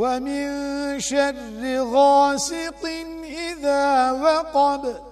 ومن شر غاسق إذا وقب